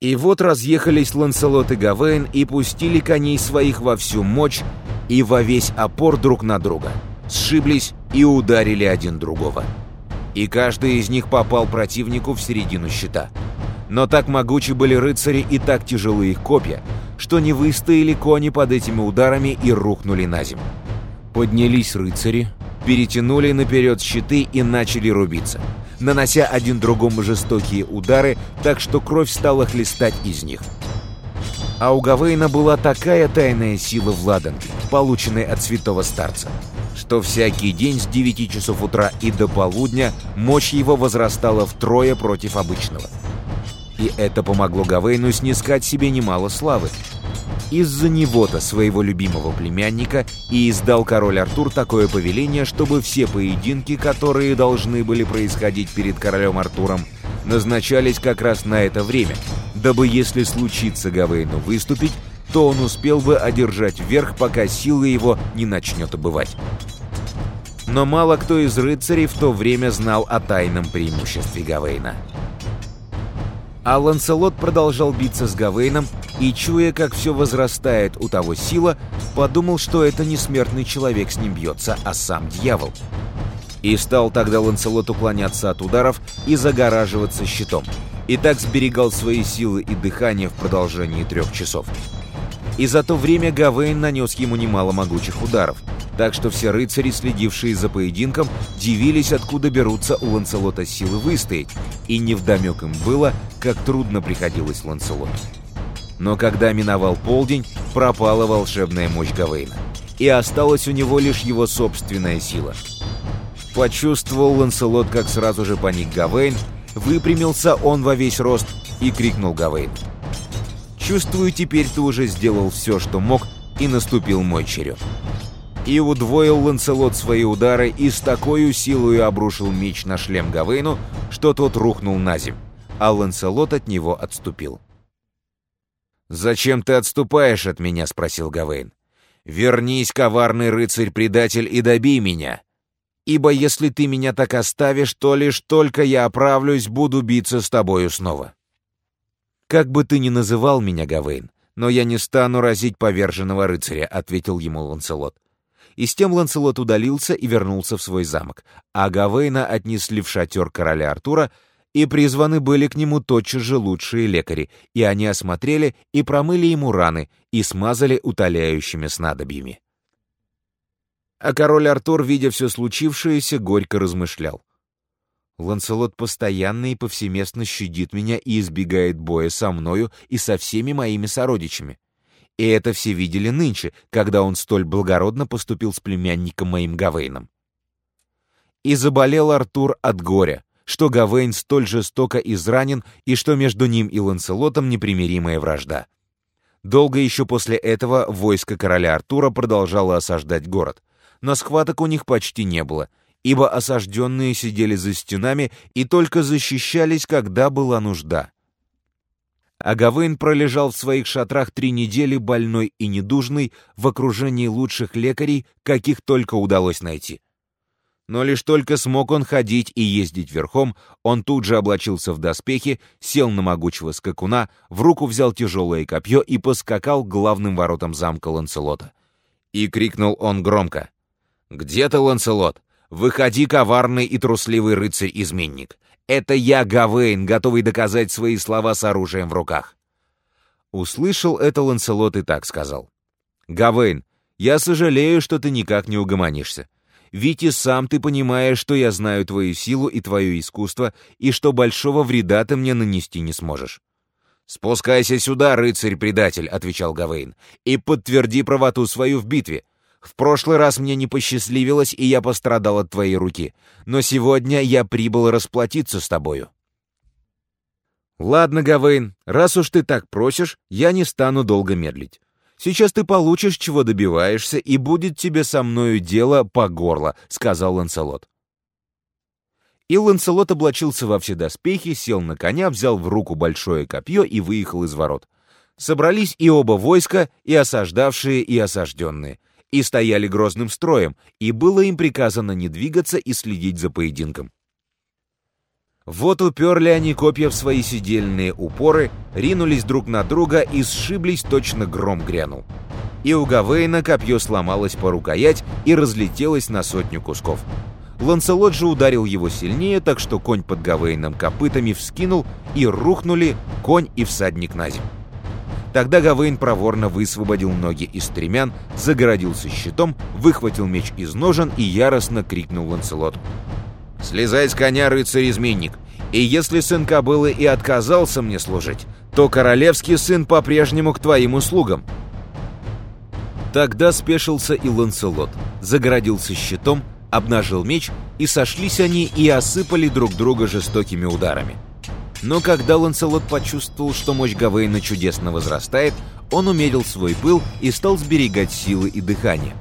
И вот разъехались Ланселот и Гавейн и пустили коней своих во всю мощь и во весь опор друг на друга. Сшиблись и ударили один другого. И каждый из них попал противнику в середину щита. Но так могучи были рыцари и так тяжелы их копья, что не выстояли кони под этими ударами и рухнули на землю. Поднялись рыцари, перетянули наперед щиты и начали рубиться, нанося один другому жестокие удары, так что кровь стала хлестать из них. А у Гавейна была такая тайная сила в полученная от святого старца, что всякий день с 9 часов утра и до полудня мощь его возрастала втрое против обычного. И это помогло Гавейну снискать себе немало славы. Из-за него-то, своего любимого племянника, и издал король Артур такое повеление, чтобы все поединки, которые должны были происходить перед королем Артуром, назначались как раз на это время, дабы если случится Гавейну выступить, то он успел бы одержать верх, пока сила его не начнет убывать. Но мало кто из рыцарей в то время знал о тайном преимуществе Гавейна. А Ланселот продолжал биться с Гавейном и, чуя, как все возрастает у того сила, подумал, что это не смертный человек с ним бьется, а сам дьявол. И стал тогда Ланселот уклоняться от ударов и загораживаться щитом. И так сберегал свои силы и дыхание в продолжении трех часов. И за то время Гавейн нанес ему немало могучих ударов, так что все рыцари, следившие за поединком, дивились, откуда берутся у Ланселота силы выстоять, и невдомек им было, как трудно приходилось Ланселоту. Но когда миновал полдень, пропала волшебная мощь Гавейна, и осталась у него лишь его собственная сила. Почувствовал Ланселот, как сразу же паник Гавейн, выпрямился он во весь рост и крикнул Гавейн. Чувствую, теперь ты уже сделал все, что мог, и наступил мой черед. И удвоил Ланселот свои удары и с такой силой обрушил меч на шлем Гавейну, что тот рухнул на землю, а Ланселот от него отступил. «Зачем ты отступаешь от меня?» — спросил Гавейн. «Вернись, коварный рыцарь-предатель, и добей меня. Ибо если ты меня так оставишь, то лишь только я оправлюсь, буду биться с тобою снова». «Как бы ты ни называл меня, Гавейн, но я не стану разить поверженного рыцаря», — ответил ему Ланселот. И с тем Ланселот удалился и вернулся в свой замок, а Гавейна отнесли в шатер короля Артура, и призваны были к нему тотчас же лучшие лекари, и они осмотрели и промыли ему раны и смазали утоляющими снадобьями. А король Артур, видя все случившееся, горько размышлял. Ланселот постоянно и повсеместно щадит меня и избегает боя со мною и со всеми моими сородичами. И это все видели нынче, когда он столь благородно поступил с племянником моим Гавейном. И заболел Артур от горя, что Гавейн столь жестоко изранен и что между ним и Ланселотом непримиримая вражда. Долго еще после этого войско короля Артура продолжало осаждать город, но схваток у них почти не было, ибо осажденные сидели за стенами и только защищались, когда была нужда. Агавейн пролежал в своих шатрах три недели больной и недужный в окружении лучших лекарей, каких только удалось найти. Но лишь только смог он ходить и ездить верхом, он тут же облачился в доспехи, сел на могучего скакуна, в руку взял тяжелое копье и поскакал к главным воротам замка Ланселота. И крикнул он громко. «Где ты, Ланселот? Выходи, коварный и трусливый рыцарь-изменник. Это я, Гавейн, готовый доказать свои слова с оружием в руках. Услышал это Ланселот и так сказал. Гавейн, я сожалею, что ты никак не угомонишься. Ведь и сам ты понимаешь, что я знаю твою силу и твое искусство, и что большого вреда ты мне нанести не сможешь. «Спускайся сюда, рыцарь-предатель», — отвечал Гавейн, «и подтверди правоту свою в битве. В прошлый раз мне не посчастливилось, и я пострадал от твоей руки. Но сегодня я прибыл расплатиться с тобою». «Ладно, Гавейн, раз уж ты так просишь, я не стану долго медлить. Сейчас ты получишь, чего добиваешься, и будет тебе со мною дело по горло», — сказал Ланселот. И Ланселот облачился во все доспехи, сел на коня, взял в руку большое копье и выехал из ворот. Собрались и оба войска, и осаждавшие, и осажденные и стояли грозным строем, и было им приказано не двигаться и следить за поединком. Вот уперли они копья в свои сидельные упоры, ринулись друг на друга и сшиблись, точно гром грянул. И у Гавейна копье сломалось по рукоять и разлетелось на сотню кусков. Ланселот же ударил его сильнее, так что конь под Гавейном копытами вскинул, и рухнули конь и всадник на землю. Тогда Гавейн проворно высвободил ноги из стремян, загородился щитом, выхватил меч из ножен и яростно крикнул Ланселоту. «Слезай с коня, рыцарь-изменник, и если сын кобылы и отказался мне служить, то королевский сын по-прежнему к твоим услугам». Тогда спешился и Ланселот, загородился щитом, обнажил меч, и сошлись они и осыпали друг друга жестокими ударами. Но когда Ланселот почувствовал, что мощь Гавейна чудесно возрастает, он умерил свой пыл и стал сберегать силы и дыхание.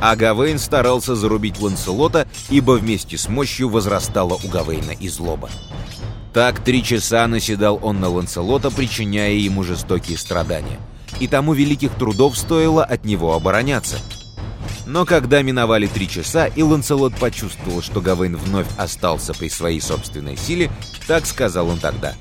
А Гавейн старался зарубить Ланселота, ибо вместе с мощью возрастала у Гавейна и злоба. Так три часа наседал он на Ланселота, причиняя ему жестокие страдания. И тому великих трудов стоило от него обороняться – но когда миновали три часа, и Ланселот почувствовал, что Гавейн вновь остался при своей собственной силе, так сказал он тогда.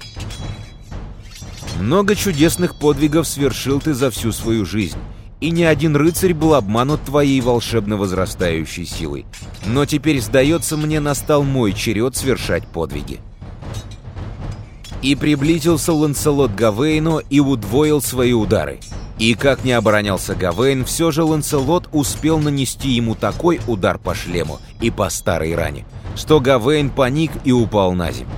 «Много чудесных подвигов свершил ты за всю свою жизнь, и ни один рыцарь был обманут твоей волшебно возрастающей силой. Но теперь, сдается мне, настал мой черед совершать подвиги». И приблизился Ланселот Гавейну и удвоил свои удары – и как не оборонялся Гавейн, все же Ланселот успел нанести ему такой удар по шлему и по старой ране, что Гавейн паник и упал на землю.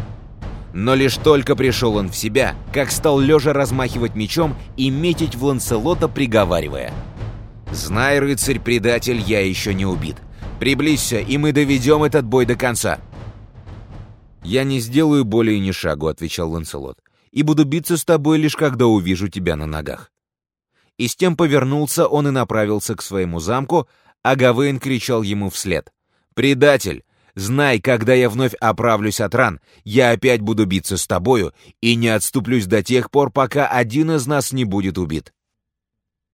Но лишь только пришел он в себя, как стал лежа размахивать мечом и метить в Ланселота, приговаривая. «Знай, рыцарь-предатель, я еще не убит. Приблизься, и мы доведем этот бой до конца». «Я не сделаю более ни шагу», — отвечал Ланселот, «и буду биться с тобой лишь когда увижу тебя на ногах» и с тем повернулся он и направился к своему замку, а Гавейн кричал ему вслед. «Предатель! Знай, когда я вновь оправлюсь от ран, я опять буду биться с тобою и не отступлюсь до тех пор, пока один из нас не будет убит».